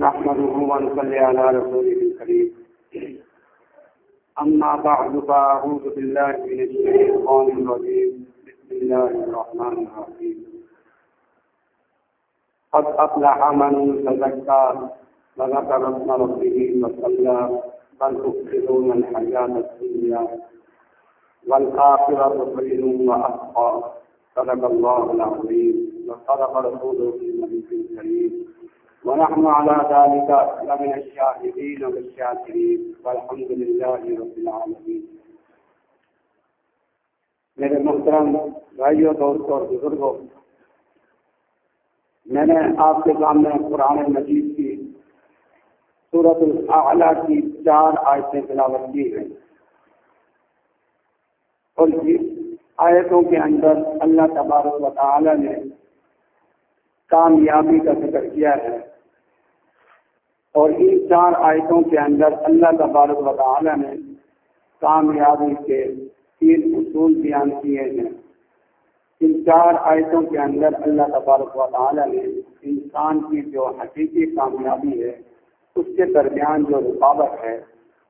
نحمده ونصلي على رسوله الكريم. أما بعد فأعوذ بالله من الشيطان الرجيم. بسم الله الرحمن الرحيم. قد أفلح من تزكى وذكر اسم ربه وصلى بل تؤثرون الحياة الدنيا. والآخرة خير وأبقى. صدق الله العظيم. وصدق رسوله النبي الكريم. ونحن على ذلك لمن الشاهدين والشاكرين، والحمد لله رب العالمين. میرے محترم بھائیوں دوستوں اور بزرگوں میں نے آپ کے سامنے قرآن مجید کی صورت الاعلیٰ کی چار آیتیں تلاوت کی ہیں۔ اور جی، آیتوں کے اندر اللہ تبارک و تعالی نے کامیابی کا ذکر کیا ہے۔ اور ان چار آیتوں کے اندر اللہ تبارک و تعالی نے کامیابی کے تین اصول بیان کیے ہیں۔ ان چار آیتوں کے اندر اللہ تبارک و تعالی نے انسان کی جو حقیقی کامیابی ہے، اس کے درمیان جو رکاوٹ ہے،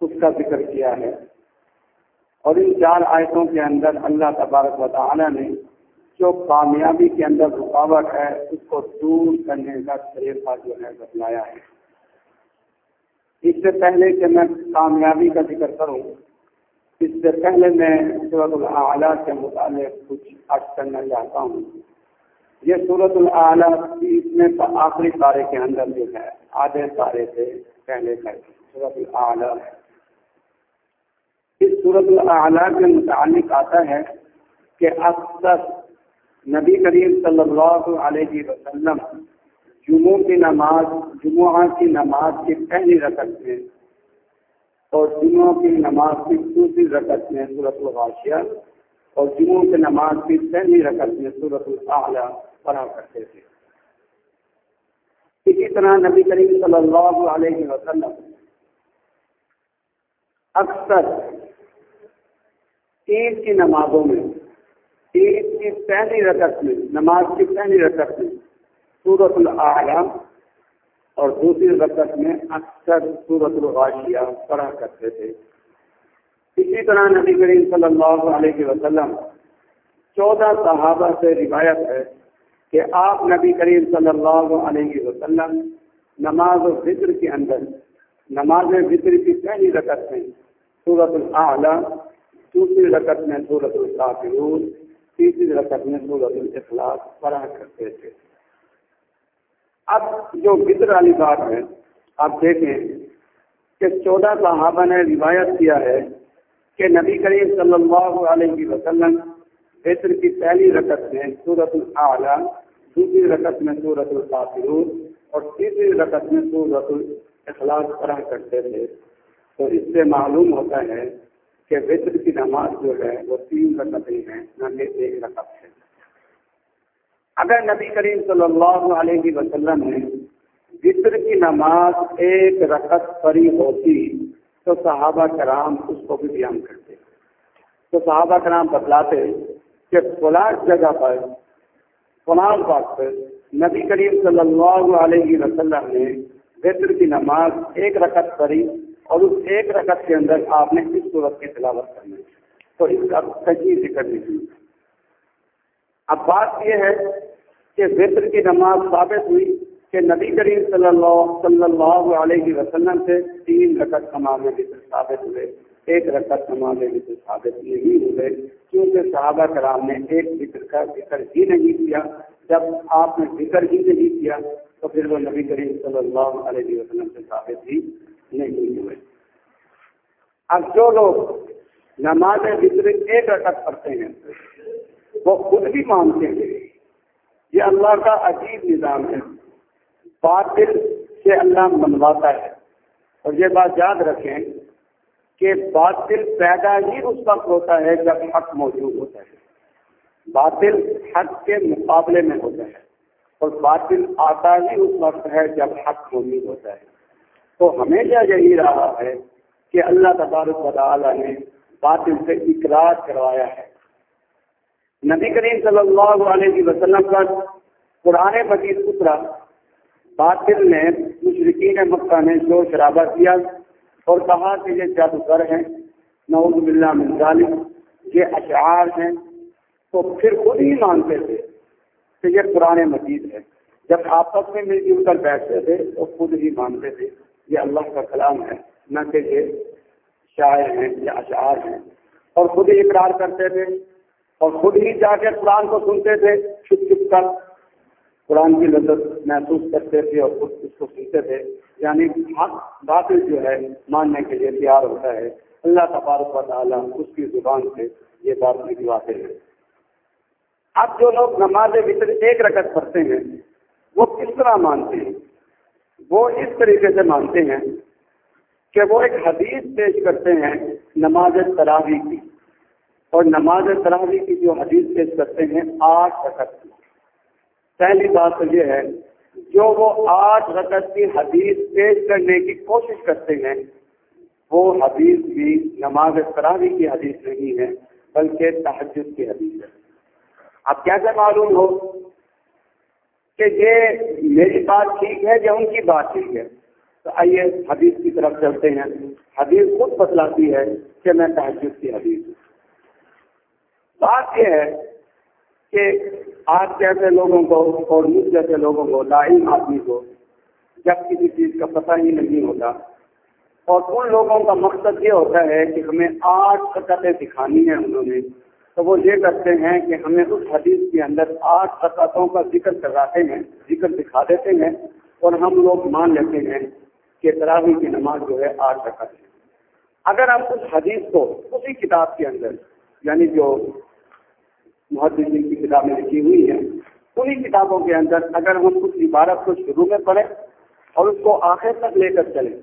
اس کا ذکر کیا ہے۔ اور ان چار آیتوں کے اندر اللہ تبارک و تعالی نے جو کامیابی کے اندر رکاوٹ ہے، اس کو دور کرنے کا طریقہ جو ہے، بتلایا ہے۔ اس سے پہلے کہ میں کامیابی کا ذکر کروں، اس سے پہلے میں صورت الاعلیٰ کے متعلق کچھ عرض کرنا چاہتا ہوں۔ یہ صورت الاعلیٰ اس میں آخری پارے کے اندر جو ہے، آدھے پارے سے پہلے کا صورت الاعلیٰ ہے اس صورت الاعلیٰ کے متعلق آتا ہے کہ اکثر نبی کریم صلی اللہ علیہ وسلم جمعوں کی نماز، جمعہ کی نماز کی پہلی رقط میں اور جمعوں کی نماز کی دوسری رقط میں صورت الغاشیہ اور جمعوں کی نماز کی پہلی رقط میں صورت الاعلیٰ پڑھا کرتے تھے۔ اسی طرح نبی کریم صلی اللہ علیہ وسلم اکثر عید کی نمازوں میں، عید کی پہلی رقط میں، نماز کی پہلی رقط میں سورت العالم اور دوسری رقط میں اکثر سورت الغاشیہ پڑھا کرتے تھے۔ اسی طرح نبی کریم صلی اللہ علیہ وسلم چودہ صحابہ سے روایت ہے کہ آپ نبی کریم صلی اللہ علیہ وسلم نماز و فطر کے اندر، نماز فطر کی پہلی رقط میں سورت العلیٰ دوسری رقط میں سورت القافرون تیسری رقط میں سورت الاخلاص پڑھا کرتے تھے۔ اب جو بطر والی بات ہے، آپ دیکھیں کہ چودہ صحابہ نے روایت کیا ہے کہ نبی کریم صلی اللہ علیہ وسلم فطر کی پہلی رقط میں سورت الاعلیٰ دوسری رقط میں سورت القافرون اور تیسری رقط میں سورت الاخلاص پڑھا کرتے تھے۔ تو اس سے معلوم ہوتا ہے کہ فطر کی نماز جو ہے وہ تین رقطیں ہیں، نہ کہ ایک رقط ہے۔ اگر نبی کریم صلی اللہ علیہ وسلم نے ذکر کی نماز ایک رقط پری ہوتی تو صحابہ کرام اس کو بھی بیان کرتے۔ تو صحابہ کرام بتلاتے کہ فلاں جگہ پر، فلاں بات پر نبی کریم صلی اللہ علیہ وسلم نے ذکر کی نماز ایک رقط پڑھی اور اس ایک رقط کے اندر آپ نے اس صورت کی تلاوت کرنی۔ تو اس کا صحیح ذکر نہیں۔ اب بات یہ ہے کہ وطر کی نماز ثابت ہوئی کہ نبی کریم صلی اللہ صلی اللہ علیہ وسلم سے تین رقط نماز وطر ثابت ہوئے، ایک رقط نماز وطر ثابت نہیں ہوئے، کیونکہ صحابہ کرام نے ایک ذکر کا ذکر ہی نہیں کیا۔ جب آپ نے ذکر ہی نہیں کیا تو پھر وہ نبی کریم صلی اللہ علیہ وسلم سے ثابت ہی نہیں ہوئے۔ اب جو لوگ نماز وطر ایک رقط پڑھتے ہیں، وہ خود بھی مانتے ہیں یہ اللہ کا عجیب نظام ہے۔ باطل سے اللہ منواتا ہے۔ اور یہ بات یاد رکھیں کہ باطل پیدا ہی اس وقت ہوتا ہے جب حق موجود ہوتا ہے۔ باطل حق کے مقابلے میں ہوتا ہے۔ اور باطل آتا ہی اس وقت ہے جب حق موجود ہوتا ہے۔ تو ہمیشہ یہی رہا ہے کہ اللہ تبارک و تعالیٰ نے باطل سے اقرار کروایا ہے۔ نبی کریم صلی اللہ علیہ وسلم کا قرآن مجید اترا باطل نے مشرقین مکہ نے شور شرابہ کیا اور کہا کہ یہ جادوگر ہیں، نعوذ باللہ من ظالم یہ اشعار ہیں۔ تو پھر خود ہی مانتے تھے کہ یہ قرآن مجید ہے۔ جب آپس میں مل جل کر بیٹھتے تھے تو خود ہی مانتے تھے، یہ اللہ کا کلام ہے۔ نہ کہ یہ شاعر ہیں یا اشعار ہیں۔ اور خود ہی اقرار کرتے تھے اور خود ہی جا کے قرآن کو سنتے تھے چھپ چھپ کر قرآن کی لذت محسوس کرتے تھے اور خود اس کو سنتے تھے۔ یعنی حق، باطل جو ہے، ماننے کے لیے تیار ہوتا ہے۔ اللہ تبارک و تعالیٰ اس کی زبان سے یہ بات نکلواتے ہیں۔ اب جو لوگ نماز وطر ایک رکعت پڑھتے ہیں، وہ کس طرح مانتے ہیں؟ وہ اس طریقے سے مانتے ہیں کہ وہ ایک حدیث پیش کرتے ہیں نماز تراوی کی۔ اور نماز تراوی کی جو حدیث پیش کرتے ہیں، آٹھ رکعت کی۔ پہلی بات تو یہ ہے، جو وہ آٹھ رکعت کی حدیث پیش کرنے کی کوشش کرتے ہیں، وہ حدیث بھی نماز تراوی کی حدیث نہیں ہے، بلکہ تحجد کی حدیث ہے۔ اب کیسے معلوم ہو کہ یہ میری بات ٹھیک ہے یا ان کی بات ٹھیک ہے؟ تو آئیے حدیث کی طرف چلتے ہیں۔ حدیث خود بتلاتی ہے کہ میں تحجد کی حدیث ہوں۔ بات یہ ہے کہ آج جیسے لوگوں کو اور مجھ جیسے لوگوں کو لائن آدمی کو جب کسی چیز کا پتہ ہی نہیں ہوتا۔ اور ان لوگوں کا مقصد یہ ہوتا ہے کہ ہمیں آٹھ قطعیں دکھانی ہیں انہوں نے۔ تو وہ یہ کرتے ہیں کہ ہمیں اس حدیث کے اندر آٹھ قطعوں کا ذکر کراتے ہیں، ذکر دکھا دیتے ہیں اور ہم لوگ مان لیتے ہیں کہ تراوی کی نماز جو ہے آٹھ رکعت ہے۔ اگر ہم اس حدیث کو، اسی کتاب کے اندر یعنی جو محدثین کی کتابیں لکھی ہوئی ہیں۔ انہیں کتابوں کے اندر اگر ہم اس عبارت کو شروع میں پڑھیں اور اس کو آخر تک لے کر چلیں،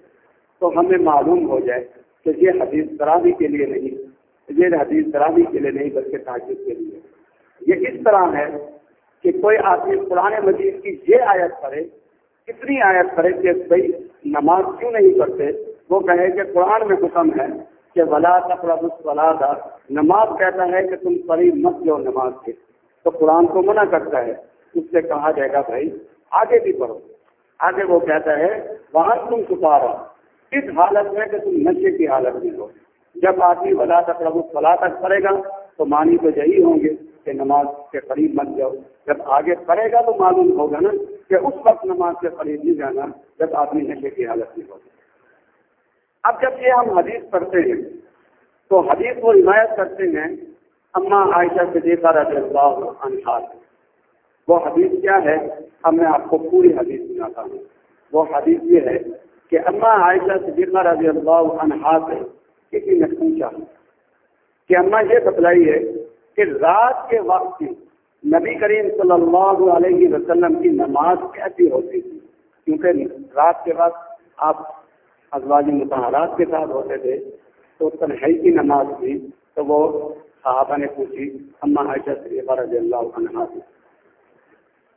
تو ہمیں معلوم ہو جائے کہ یہ حدیث تراوی کے لیے نہیں، یہ حدیث تراوی کے لیے نہیں بلکہ تاجر کے لیے۔ یہ اس طرح ہے کہ کوئی آدمی قرآن مجید کی یہ آیت پڑھے کتنی آیت پڑھے کہ بھائی نماز کیوں نہیں پڑھتے؟ وہ کہے کہ قرآن میں حکم ہے کہ ولا تقرب ولا نماز کہتا ہے کہ تم پڑھی مت جو نماز کے۔ تو قرآن کو منع کرتا ہے۔ اس سے کہا جائے گا بھائی، آگے بھی پڑھو۔ آگے وہ کہتا ہے، وہاں تم چھپا اس حالت میں کہ تم نشے کی حالت میں ہو۔ جب آدمی ولا تقرب فلاح تک پڑھے گا، تو مانی تو یہی ہوں گے کہ نماز کے قریب مت جاؤ۔ جب آگے پڑھے گا تو معلوم ہوگا نا کہ اس وقت نماز کے قریب نہیں جانا جب آدمی نشے کی حالت میں ہوگا اب جب یہ ہم حدیث پڑھتے ہیں، تو حدیث کو حمایت کرتے ہیں اما عائشہ سے رضی اللہ عنہ وہ حدیث کیا ہے؟ اب میں آپ کو پوری حدیث سناتا ہوں۔ وہ حدیث یہ ہے کہ اما عائشہ سے رضی اللہ عنہ سے کسی نے پوچھا کہ اما یہ بتلائی ہے کہ رات کے وقت نبی کریم صلی اللہ علیہ وسلم کی نماز کیسی ہوتی تھی؟ کیونکہ رات کے وقت آپ ازواجی متحرات کے ساتھ ہوتے تھے، تو تنہائی کی نماز تھی، تو وہ صحابہ نے پوچھی، اما عائشہ صدیقہ رضی اللہ عنہ سے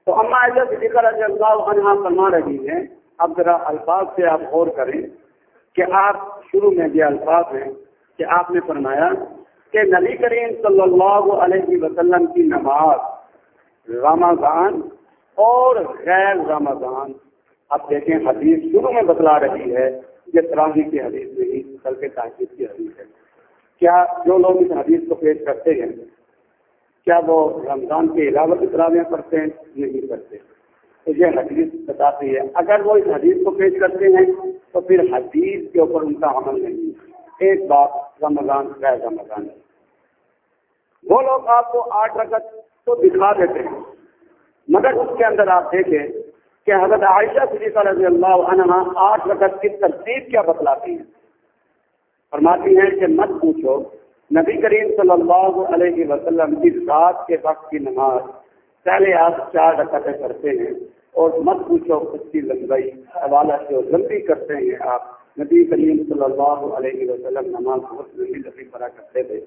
تو اما عائشہ صدیقہ رضی اللہ عنہ فرما رہی ہیں، اب ذرا الفاظ سے آپ غور کریں کہ آپ شروع میں یہ الفاظ ہیں کہ آپ نے فرمایا کہ نبی کریم صلی اللہ علیہ وسلم کی نماز رمضان اور غیر رمضان۔ اب دیکھیں حدیث شروع میں بتلا رہی ہے یہ تراوی کی حدیث نہیں بلکہ تحقیق کی حدیث ہے۔ کیا جو لوگ اس حدیث کو پیش کرتے ہیں، کیا وہ رمضان کے علاوہ کی تراویاں پڑھتے ہیں؟ نہیں کرتے تو یہ حدیث بتاتی ہے۔ اگر وہ اس حدیث کو پیش کرتے ہیں، تو پھر حدیث کے اوپر ان کا عمل نہیں۔ ایک بات رمضان غیر رمضان ہے۔ وہ لوگ آپ کو آٹھ رکعت تو دکھا دیتے ہیں، مگر اس کے اندر آپ دیکھیں کہ حضرت عائشہ صدیقہ رضی اللہ عنہ آٹھ رکعت کی ترتیب کیا بتلاتی ہیں؟ فرماتی ہیں کہ مت پوچھو، نبی کریم صلی اللہ علیہ وسلم کی رات کے وقت کی نماز پہلے آپ چار رکعتیں کرتے ہیں اور مت پوچھو اس کی لمبائی، حوالہ سے لمبی کرتے ہیں آپ، نبی کریم صلی اللہ علیہ وسلم نماز بہت لمبی لمبی پڑا کرتے تھے۔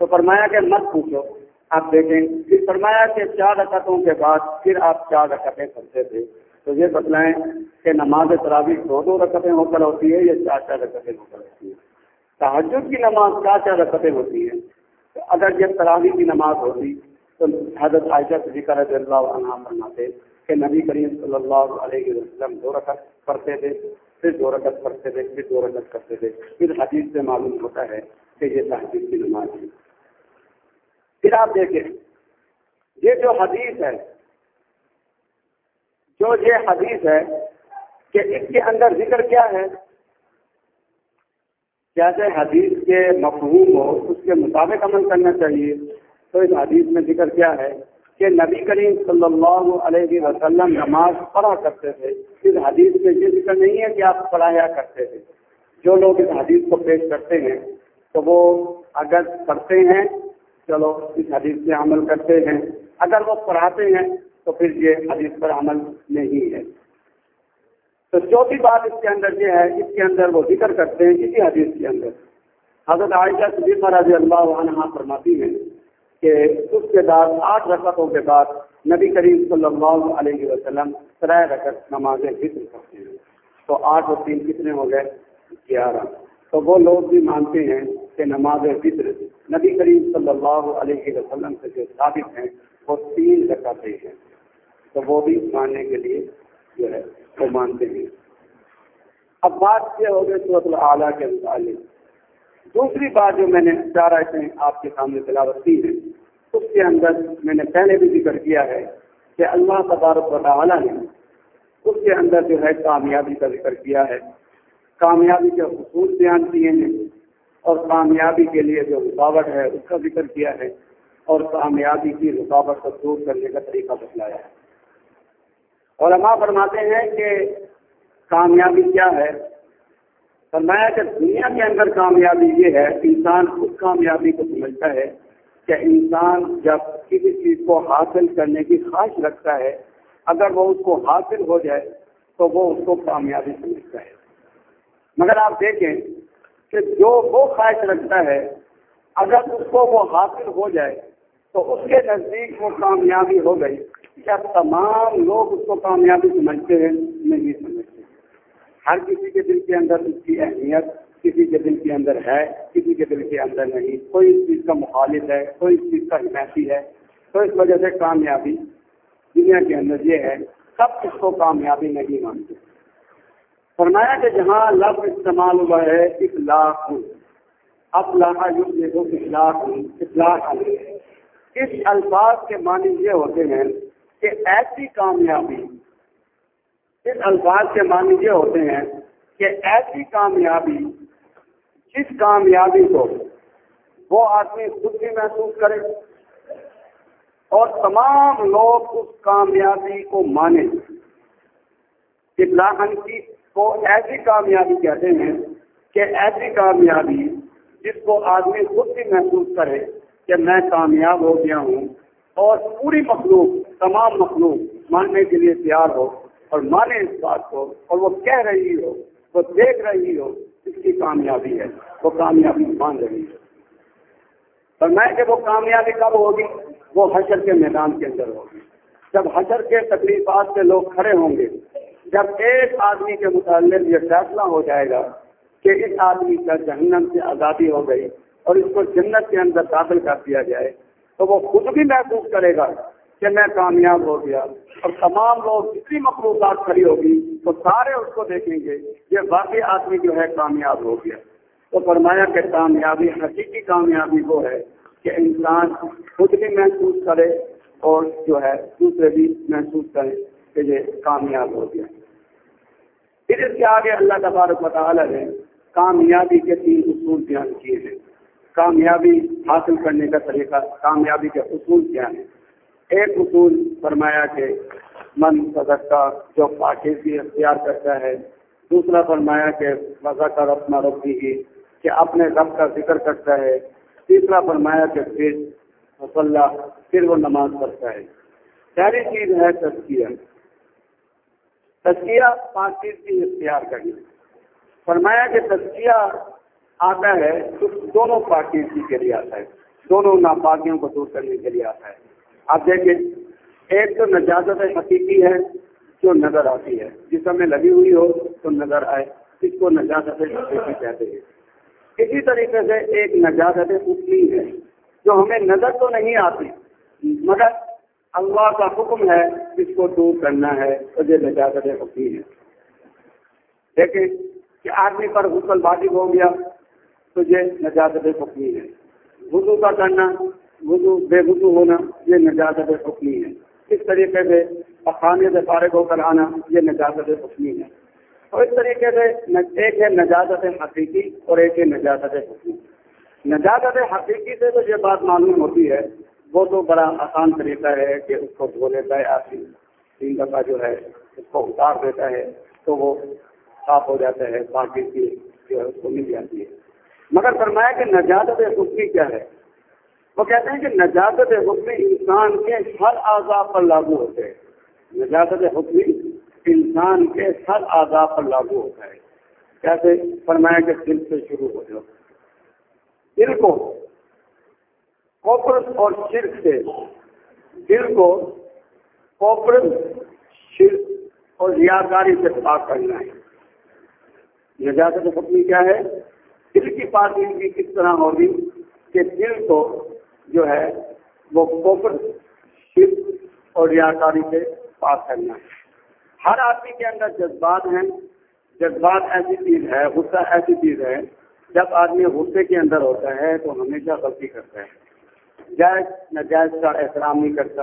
تو فرمایا کہ مت پوچھو آپ دیکھیں، پھر فرمایا کہ چار رکعتوں کے بعد پھر آپ چار رکعتیں کرتے تھے۔ تو یہ بتلائیں کہ نماز تراوی دو دو رکعتیں ہو کر ہوتی ہے یا چار چار رکعتیں ہو کر ہوتی ہے؟ تحجد کی نماز چار چار رکعتیں ہوتی ہیں۔ اگر یہ تراوی کی نماز ہوتی، تو حضرت عائشہ صدیقہ رضی اللہ عنہ فرماتے کہ نبی کریم صلی اللہ علیہ وسلم دو رکعت پڑھتے تھے، پھر دو رکعت پڑھتے تھے، پھر دو رکعت کرتے تھے۔ پھر حدیث سے معلوم ہوتا ہے کہ یہ تحقیق کی نماز ہے۔ پھر آپ دیکھیں، یہ جو حدیث ہے، جو یہ حدیث ہے کہ اس کے اندر ذکر کیا ہے؟ جیسے حدیث کے مفہوم ہو، اس کے مطابق عمل کرنا چاہیے؟ تو اس حدیث میں ذکر کیا ہے کہ نبی کریم صلی اللہ علیہ وسلم نماز پڑھا کرتے تھے۔ اس حدیث میں یہ ذکر نہیں ہے کہ آپ پڑھایا کرتے تھے۔ جو لوگ اس حدیث کو پیش کرتے ہیں، تو وہ اگر پڑھتے ہیں چلو اس حدیث سے عمل کرتے ہیں۔ اگر وہ پڑھاتے ہیں تو پھر یہ حدیث پر عمل نہیں ہے۔ تو چوتھی بات اس کے اندر یہ ہے، اس کے اندر وہ ذکر کرتے ہیں اسی حدیث کے اندر۔ حضرت عائشہ صدیقہ رضی اللہ عنہ فرماتی ہیں کہ اس کے بعد آٹھ رکعتوں کے بعد نبی کریم صلی اللہ علیہ وسلم سرائے رکعت نماز فطر کرتے ہیں۔ تو آٹھ اور تین کتنے ہو گئے؟ گیارہ۔ تو وہ لوگ بھی مانتے ہیں کہ نماز فطر نبی کریم صلی اللہ علیہ وسلم سے جو ثابت ہیں، وہ تین رکعتیں ہیں۔ تو وہ بھی ماننے کے لیے جو ہے، وہ مانتے ہیں۔ اب بات یہ ہو گئی صورت العلیٰ کے متعلق۔ دوسری بات جو میں نے چار ایسے آپ کے سامنے تلاوت کی ہے اس کے اندر میں نے پہلے بھی ذکر کیا ہے کہ اللہ تبارک و تعالیٰ نے اس کے اندر جو ہے، کامیابی کا ذکر کیا ہے۔ کامیابی کے حصول بیان کیے ہیں۔ اور کامیابی کے لیے جو رکاوٹ ہے، اس کا ذکر کیا ہے۔ اور کامیابی کی رکاوٹ کو دور کرنے کا طریقہ بتلایا ہے۔ اور ہم فرماتے ہیں کہ کامیابی کیا ہے؟ فرمایا کہ دنیا کے اندر کامیابی یہ ہے، انسان اس کامیابی کو سمجھتا ہے کہ انسان جب کسی چیز کو حاصل کرنے کی خواہش رکھتا ہے، اگر وہ اس کو حاصل ہو جائے تو وہ اس کو کامیابی سمجھتا ہے۔ مگر آپ دیکھیں کہ جو وہ خواہش رکھتا ہے، اگر اس کو وہ حاصل ہو جائے، تو اس کے نزدیک وہ کامیابی ہو گئی۔ کیا تمام لوگ اس کو کامیابی سمجھتے ہیں؟ نہیں سمجھتے۔ ہر کسی کے دل کے اندر اس کی اہمیت، کسی کے دل کے اندر ہے، کسی کے دل کے اندر نہیں۔ کوئی اس چیز کا مخالف ہے، کوئی اس چیز کا حمایتی ہے۔ تو اس وجہ سے کامیابی دنیا کے اندر یہ ہے، سب اس کو کامیابی نہیں مانتے۔ فرمایا کہ جہاں لفظ استعمال ہوا ہے اخلاق اخلاق اخلاق اخلاق اس الفاظ کے معنی یہ ہوتے ہیں کہ ایسی کامیابی، اس الفاظ کے معنی یہ ہوتے ہیں کہ ایسی کامیابی، جس کامیابی کو وہ آدمی خود بھی محسوس کرے اور تمام لوگ اس کامیابی کو مانے۔ ابلاحن کی کو ایسی کامیابی کہتے ہیں کہ ایسی کامیابی جس کو آدمی خود بھی محسوس کرے کہ میں کامیاب ہو گیا ہوں اور پوری مخلوق، تمام مخلوق ماننے کے لیے تیار ہو اور مانے اس بات کو اور وہ کہہ رہی ہو، وہ دیکھ رہی ہو اس کی کامیابی ہے، وہ کامیابی مان رہی ہے۔ اور میں کہ وہ کامیابی کب ہوگی؟ وہ حشر کے میدان کے اندر ہوگی۔ جب حشر کے تکلیفات سے لوگ کھڑے ہوں گے جب ایک آدمی کے متعلق یہ فیصلہ ہو جائے گا کہ اس آدمی کا جہنم سے آزادی ہو گئی اور اس کو جنت کے اندر داخل کر دیا جائے، تو وہ خود بھی محسوس کرے گا کہ میں کامیاب ہو گیا اور تمام لوگ جتنی مخلوقات کھڑی ہوگی تو سارے اس کو دیکھیں گے، یہ باقی آدمی جو ہے کامیاب ہو گیا۔ تو فرمایا کہ کامیابی حقیقی کامیابی وہ ہے کہ انسان خود بھی محسوس کرے اور جو ہے دوسرے بھی محسوس کرے کہ یہ کامیاب ہو گیا۔ پھر اس کے آگے اللہ تبارک مطالعہ نے کامیابی کے تین اصول بیان کیے ہیں۔ کامیابی حاصل کرنے کا طریقہ، کامیابی کے اصول کیا ہیں؟ ایک اصول فرمایا کہ من صدقہ، جو پاکیزی اختیار کرتا ہے۔ دوسرا فرمایا کہ مزہ کا اپنا رب کی کہ اپنے رب کا ذکر کرتا ہے۔ تیسرا فرمایا کہ پھر مسلح پھر وہ نماز پڑھتا ہے۔ پہلی چیز ہے تزکیہ تزکیہ پاکیزی اختیار کرنا فرمایا کہ تزکیہ آتا ہے تو دونوں پاکیزی کے لیے آتا ہے۔ دونوں ناپاکیوں کو دور کرنے کے لیے آتا ہے۔ آپ دیکھیں، ایک تو نجازت حقیقی ہے جو نظر آتی ہے۔ جس میں لگی ہوئی ہو تو نظر آئے، اس کو نجازت حقیقی کہتے ہیں۔ اسی طریقے سے ایک نجازت اصلی ہے جو ہمیں نظر تو نہیں آتی، مگر اللہ کا حکم ہے اس کو دور کرنا ہے تجھے نجازت حکمی ہے۔ دیکھیں کہ آدمی پر غسل واجب ہو گیا تجھے نجازت حکمی ہے۔ وضو کا کرنا، وضو، بے وضو ہونا، یہ نجازت حکمی ہے۔ اس طریقے سے پخانے سے فارغ ہو کر آنا، یہ نجازت حکمی ہے۔ اور اس طریقے سے ایک ہے نجازت حقیقی اور ایک ہے نجازت حکمی نجازت حقیقی سے تو یہ بات معلوم ہوتی ہے وہ تو بڑا آسان طریقہ ہے کہ اس کو دھو لیتا ہے آدمی تین دفعہ جو ہے اس کو اتار دیتا ہے تو وہ صاف ہو جاتا ہے، باقی کی جو ہے اس کو مل جاتی ہے۔ مگر فرمایا کہ نجازت حکمی کیا ہے؟ وہ کہتے ہیں کہ نجازت حکمی انسان کے ہر آزاد پر لاگو ہوتے ہیں نجازت حکمی انسان کے ہر آزاد پر لاگو ہوتا ہے۔ کیسے؟ فرمایا کہ دل سے شروع ہو جاؤ۔ دل کو کوپر اور شرک سے۔ دل کو کوپر شرک اور ریاکاری سے پاک کرنا ہے۔ نجازت حکمی کیا ہے؟ دل کی پاکیزگی کس طرح ہوگی کہ دل کو جو ہے وہ کوپر شرک اور ریاکاری سے پاک کرنا ہے۔ ہر آدمی کے اندر جذبات ہیں۔ جذبات ایسی چیز ہے، غصہ ایسی چیز ہے۔ جب آدمی غصے کے اندر ہوتا ہے تو ہمیشہ غلطی کرتا ہے۔ جائز، ناجائز کا احترام نہیں کرتا۔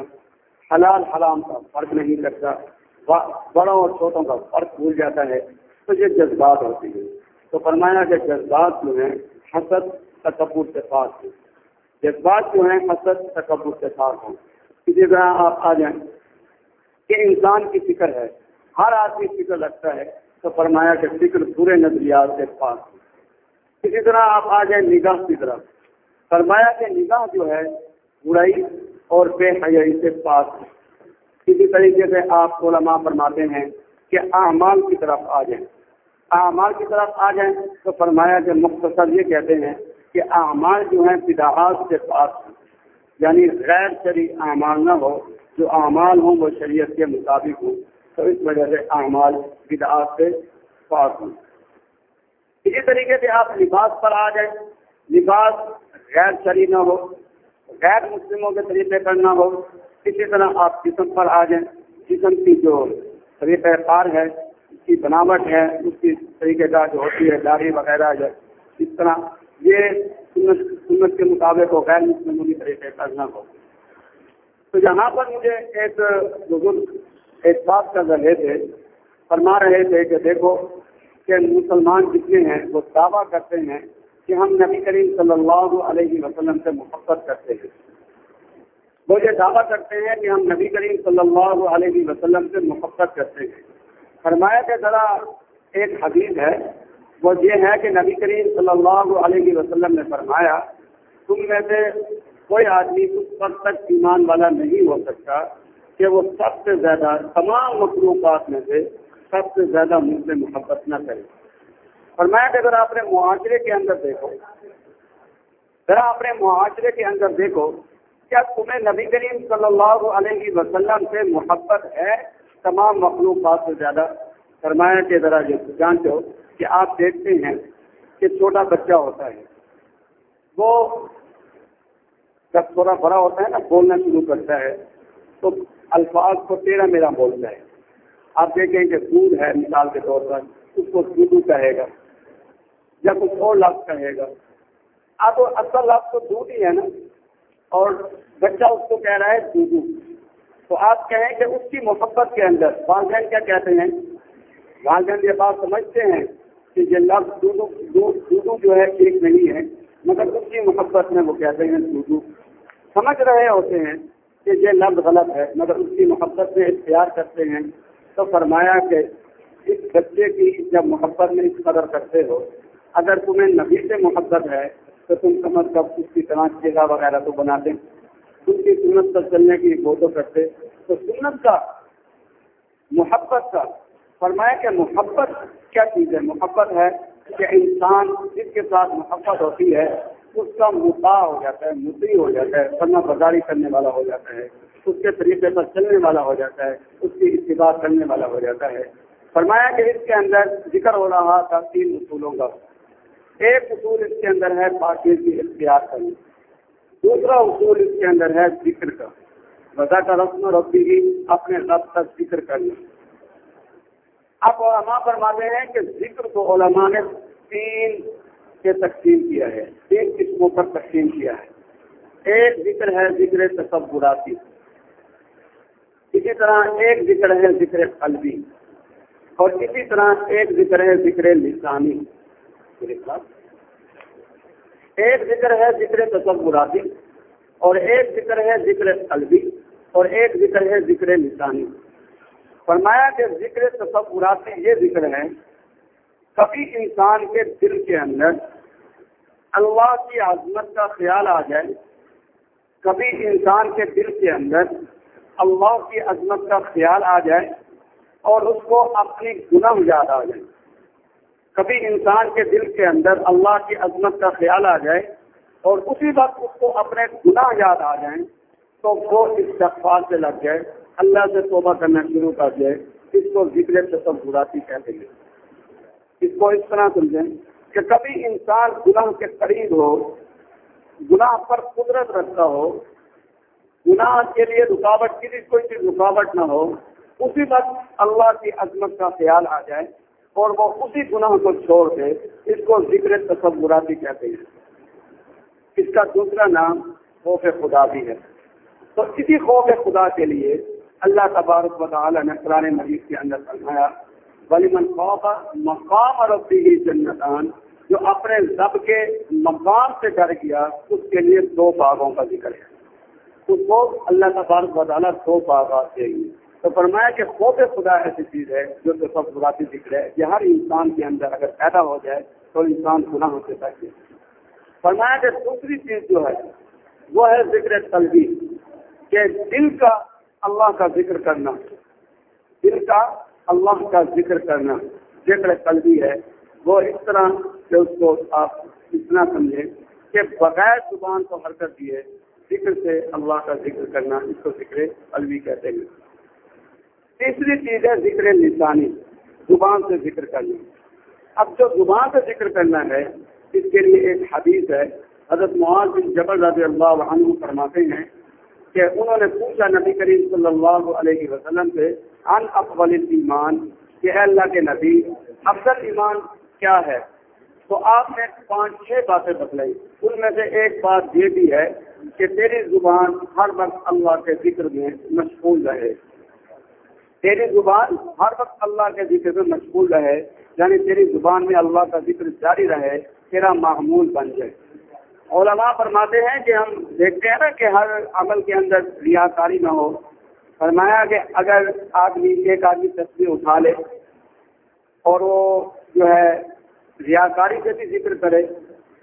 حلال حرام کا فرق نہیں کرتا۔ بڑوں اور چھوٹوں کا فرق بھول جاتا ہے۔ تو یہ جذبات ہوتی ہیں۔ تو فرمایا کہ جذبات جو ہیں، حسد، تکبر سے پاک ہیں۔ جذبات جو ہیں، حسد، تکبر سے پاک ہوں اسی طرح آپ آ جائیں۔ کہ انسان کی فکر ہے۔ ہر آدمی فکر لگتا ہے۔ تو فرمایا کہ فکر پورے نظریات سے پاس اسی طرح آپ آ جائیں نگاہ کی طرف۔ فرمایا کہ نگاہ جو ہے، برائی اور بے حیائی سے پاس اسی طریقے سے آپ علماء فرماتے ہیں کہ اعمال کی طرف آ جائیں۔ اعمال کی طرف آ جائیں تو فرمایا کہ مختصر یہ کہتے ہیں کہ اعمال جو ہیں فداحات سے پاس یعنی غیر شریع اعمال نہ ہو، جو اعمال ہوں وہ شریعت کے مطابق ہوں۔ تو اس وجہ سے اعمال بدعات سے پاک ہوں۔ اسی طریقے سے آپ لباس پر آ جائیں۔ لباس غیر شریع نہ ہو، غیر مسلموں کے طریقے پر نہ ہو، اسی طرح آپ جسم پر آ جائیں، جسم کی جو طریقہ کار ہے، اس کی بناوٹ ہے، اس کی طریقے کا جو ہوتی ہے، داڑھی وغیرہ جو، اس طرح یہ سنت سنت کے مطابق ہو غیر مسلموں کی طریقے پر نہ ہو۔ تو یہاں پر مجھے ایک بزرگ ایک بات کر رہے تھے فرما رہے تھے کہ دیکھو کہ مسلمان جتنے ہیں، وہ دعویٰ کرتے ہیں کہ ہم نبی کریم صلی اللہ علیہ وسلم سے محبت کرتے ہیں۔ وہ یہ دعویٰ کرتے ہیں کہ ہم نبی کریم صلی اللہ علیہ وسلم سے محبت کرتے ہیں۔ فرمایا کہ ذرا ایک حدیث ہے۔ وہ یہ ہے کہ نبی کریم صلی اللہ علیہ وسلم نے فرمایا، تم میں سے کوئی آدمی اس وقت تک ایمان والا نہیں ہو سکتا کہ وہ سب سے زیادہ تمام مخلوقات میں سے سب سے زیادہ مجھ سے محبت نہ کرے۔ اور میں اگر اپنے معاشرے کے اندر دیکھو، ذرا اپنے معاشرے کے اندر دیکھو کیا تمہیں نبی کریم صلی اللہ علیہ وسلم سے محبت ہے؟ تمام مخلوقات سے زیادہ فرمایا کہ ذرا جانتے ہو کہ آپ دیکھتے ہیں کہ چھوٹا بچہ ہوتا ہے۔ وہ جب تھوڑا بڑا ہوتا ہے نا، بولنا شروع کرتا ہے تو الفاظ کو تیرا میرا بولتا ہے۔ آپ دیکھیں کہ دودھ ہے مثال کے طور پر، اس کو دودھ کہے گا۔ یا کچھ اور لفظ کہے گا۔ آپ اصل لفظ تو دودھ ہی ہے نا۔ اور بچہ اس کو کہہ رہا ہے دودھو تو آپ کہیں کہ اس کی محبت کے اندر والدین کیا کہتے ہیں؟ والدین یہ بات سمجھتے ہیں کہ یہ لفظ دودھو جو ہے ٹھیک نہیں ہے، مگر اس کی محبت میں وہ کہتے ہیں دودھو سمجھ رہے ہوتے ہیں کہ یہ لفظ غلط ہے، مگر اس کی محبت میں اختیار کرتے ہیں۔ تو فرمایا کہ اس بچے کی جب محبت میں اس قدر کرتے ہو اگر تمہیں نبی سے محبت ہے، تو تم سمجھ کر اس کی طرح چیزا وغیرہ تو بناتے ان کی سنت پر چلنے کی وہ تو کرتے۔ تو سنت کا، محبت کا، فرمایا کہ محبت کیا چیز ہے؟ محبت ہے کہ انسان جس کے ساتھ محبت ہوتی ہے، اس کا مدعا ہو جاتا ہے مدعی ہو جاتا ہے فنا بازاری کرنے والا ہو جاتا ہے، اس کے طریقے پر چلنے والا ہو جاتا ہے، اس کی اتباع کرنے والا ہو جاتا ہے۔ فرمایا کہ اس کے اندر ذکر ہو رہا تھا تین اصولوں کا۔ ایک اصول اس کے اندر ہے پاکیز کی اختیار کرنا۔ دوسرا اصول اس کے اندر ہے ذکر کا۔ رضا کا رسم ربی ہی اپنے رب کا ذکر کرنا۔ اب علماء فرماتے ہیں کہ ذکر کو علماء نے تین کے تقسیم کیا ہے۔ تین قسموں پر تقسیم کیا ہے۔ ایک ذکر ہے ذکر تصوراتی اسی طرح ایک ذکر ہے ذکر قلبی۔ اور اسی طرح ایک ذکر ہے ذکر لسانی۔ ایک ذکر ہے ذکر تصوراتی اور ایک ذکر ہے ذکر قلبی اور ایک ذکر ہے ذکر لسانی۔ فرمایا کہ ذکر تصوراتی یہ ذکر ہے، کبھی انسان کے دل کے اندر اللہ کی عظمت کا خیال آ جائے، کبھی انسان کے دل کے اندر اللہ کی عظمت کا خیال آ جائے اور اس کو اپنی گناہ یاد آ جائے۔ کبھی انسان کے دل کے اندر اللہ کی عظمت کا خیال آ جائے اور اسی وقت اس کو اپنے گناہ یاد آ جائیں، تو وہ استغفار سے لگ جائے، اللہ سے توبہ کرنا شروع کر جائے اس کو ذکر سے براتی کہتے ہیں۔ اس کو اس طرح سمجھیں کہ کبھی انسان گناہ کے قریب ہو، گناہ پر قدرت رکھتا ہو، گناہ کے لیے رکاوٹ، کسی کوئی چیز رکاوٹ نہ ہو، اسی وقت اللہ کی عظمت کا خیال آ جائے۔ اور وہ اسی گناہ کو چھوڑ دے اس کو ذکر تصوراتی کہتے ہیں۔ اس کا دوسرا نام خوف خدا بھی ہے۔ تو اسی خوف خدا کے لیے اللہ تبارک و تعالی نے قرآن مجید کے اندر فرمایا ولی من خوف مقام اور جنتان، جو اپنے رب کے مقام سے ڈر گیا، اس کے لیے دو باغوں کا ذکر ہے۔ اس کو اللہ تبارک و تعالیٰ دو باغات دیں گے تو فرمایا کہ خوف خدا ایسی چیز ہے جو تو سب خداتی ذکر ہے یہ ہر انسان کے اندر اگر پیدا ہو جائے تو انسان گناہ ہوتے تاکہ فرمایا کہ دوسری چیز جو ہے، وہ ہے ذکر طلبی کہ دل کا اللہ کا ذکر کرنا۔ دل کا اللہ کا ذکر کرنا، ذکر قلبی ہے۔ وہ اس طرح کہ اس کو آپ اتنا سمجھیں کہ بغیر زبان کو حرکت دیے ذکر سے اللہ کا ذکر کرنا، اس کو ذکر قلبی کہتے ہیں۔ تیسری چیز ہے ذکر لسانی، زبان سے ذکر کرنا۔ اب جو زبان سے ذکر کرنا ہے، اس کے لیے ایک حدیث ہے، حضرت معاذ بن جبر رضی اللہ عنہ فرماتے ہیں کہ انہوں نے پوچھا نبی کریم صلی اللہ علیہ وسلم سے ان افضل ایمان کہ اے اللہ کے نبی، افضل ایمان کیا ہے؟ تو آپ نے پانچ چھ باتیں بتلائی۔ ان میں سے ایک بات یہ بھی ہے کہ تیری زبان ہر وقت اللہ کے ذکر میں مشغول رہے۔ تیری زبان ہر وقت اللہ کے ذکر میں مشغول رہے یعنی تیری زبان میں اللہ کا ذکر جاری رہے، تیرا معمول بن جائے۔ علماء فرماتے ہیں کہ ہم دیکھتے ہیں نا کہ ہر عمل کے اندر ریاکاری نہ ہو۔ فرمایا کہ اگر آدمی ایک آدمی تصویر اٹھا لے اور وہ جو ہے ریاکاری سے بھی ذکر کرے،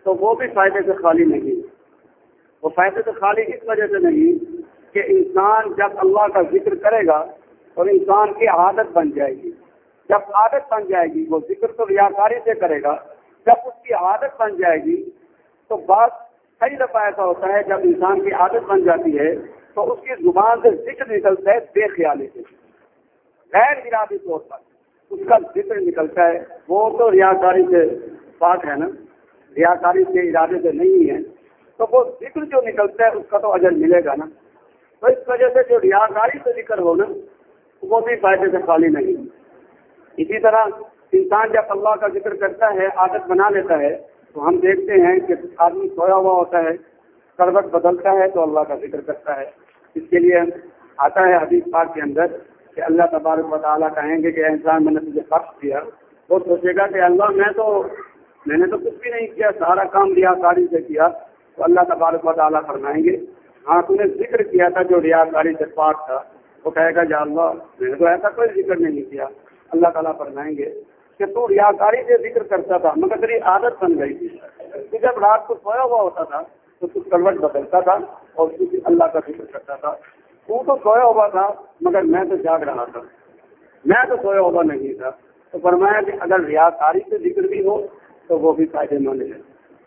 تو وہ بھی فائدے سے خالی نہیں۔ وہ فائدے سے خالی اس وجہ سے نہیں؟ کہ انسان جب اللہ کا ذکر کرے گا اور انسان کی عادت بن جائے گی۔ جب عادت بن جائے گی، وہ ذکر تو ریاکاری سے کرے گا۔ جب اس کی عادت بن جائے گی، تو بات کئی دفعہ ایسا ہوتا ہے، جب انسان کی عادت بن جاتی ہے، تو اس کی زبان سے ذکر نکلتا ہے بے خیالی سے۔ غیر ارادی طور پر اس کا ذکر نکلتا ہے۔ وہ تو ریاکاری سے پاک ہے نا؟ ریاکاری کے ارادے سے نہیں ہے۔ تو وہ ذکر جو نکلتا ہے، اس کا تو اجر ملے گا نا۔ تو اس وجہ سے جو ریاکاری سے ذکر ہو نا وہ بھی فائدے سے خالی نہیں۔ اسی طرح انسان جب اللہ کا ذکر کرتا ہے، عادت بنا لیتا ہے، تو ہم دیکھتے ہیں کہ آدمی سویا ہوا ہوتا ہے، کروٹ بدلتا ہے تو اللہ کا ذکر کرتا ہے۔ اس کے لیے آتا ہے حدیث پاک کے اندر کہ اللہ تبارک و تعالیٰ کہیں گے کہ انسان، میں نے تجھے فرق کیا۔ وہ سوچے گا کہ اللہ، میں تو، میں نے تو کچھ بھی نہیں کیا، سارا کام ریا کاری سے کیا۔ تو اللہ تبارک و تعالیٰ فرمائیں گے ہاں تم نے ذکر کیا تھا جو ریا کاری سے پاک تھا۔ وہ کہے گا، یا اللہ، میں نے تو ایسا کوئی ذکر نہیں کیا. اللہ تعالیٰ فرمائیں گے کہ تو ریاکاری سے ذکر کرتا تھا، مگر تیری عادت بن گئی تھی۔ جب رات کو سویا ہوا ہوتا تھا، تو تو کروٹ بدلتا تھا اور اللہ کا ذکر کرتا تھا۔ تو تو سویا ہوا تھا، مگر میں تو جاگ رہا تھا۔ میں تو سویا ہوا نہیں تھا۔ تو فرمایا کہ اگر ریاکاری سے ذکر بھی ہو، تو وہ بھی فائدے مند ہے۔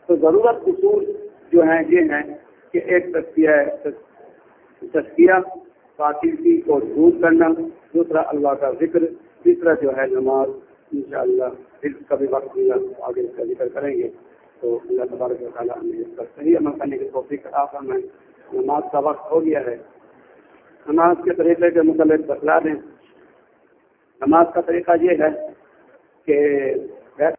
تو ضرورت اصول جو ہیں، یہ ہیں کہ ایک تذکیہ ہے تذکیہ پاکیزگی کو دور کرنا، دوسرا اللہ کا ذکر، تیسرا جو ہے نماز، انشاءاللہ پھر کبھی وقت ملا آگے اس کا ذکر کریں گے۔ تو اللہ تبارک و تعالیٰ ہمیں اس پر صحیح عمل کرنے کی توفیق عطا فرمائیں نماز کا وقت ہو گیا ہے۔ نماز کے طریقے کے متعلق بتلا دیں۔ نماز کا طریقہ یہ ہے کہ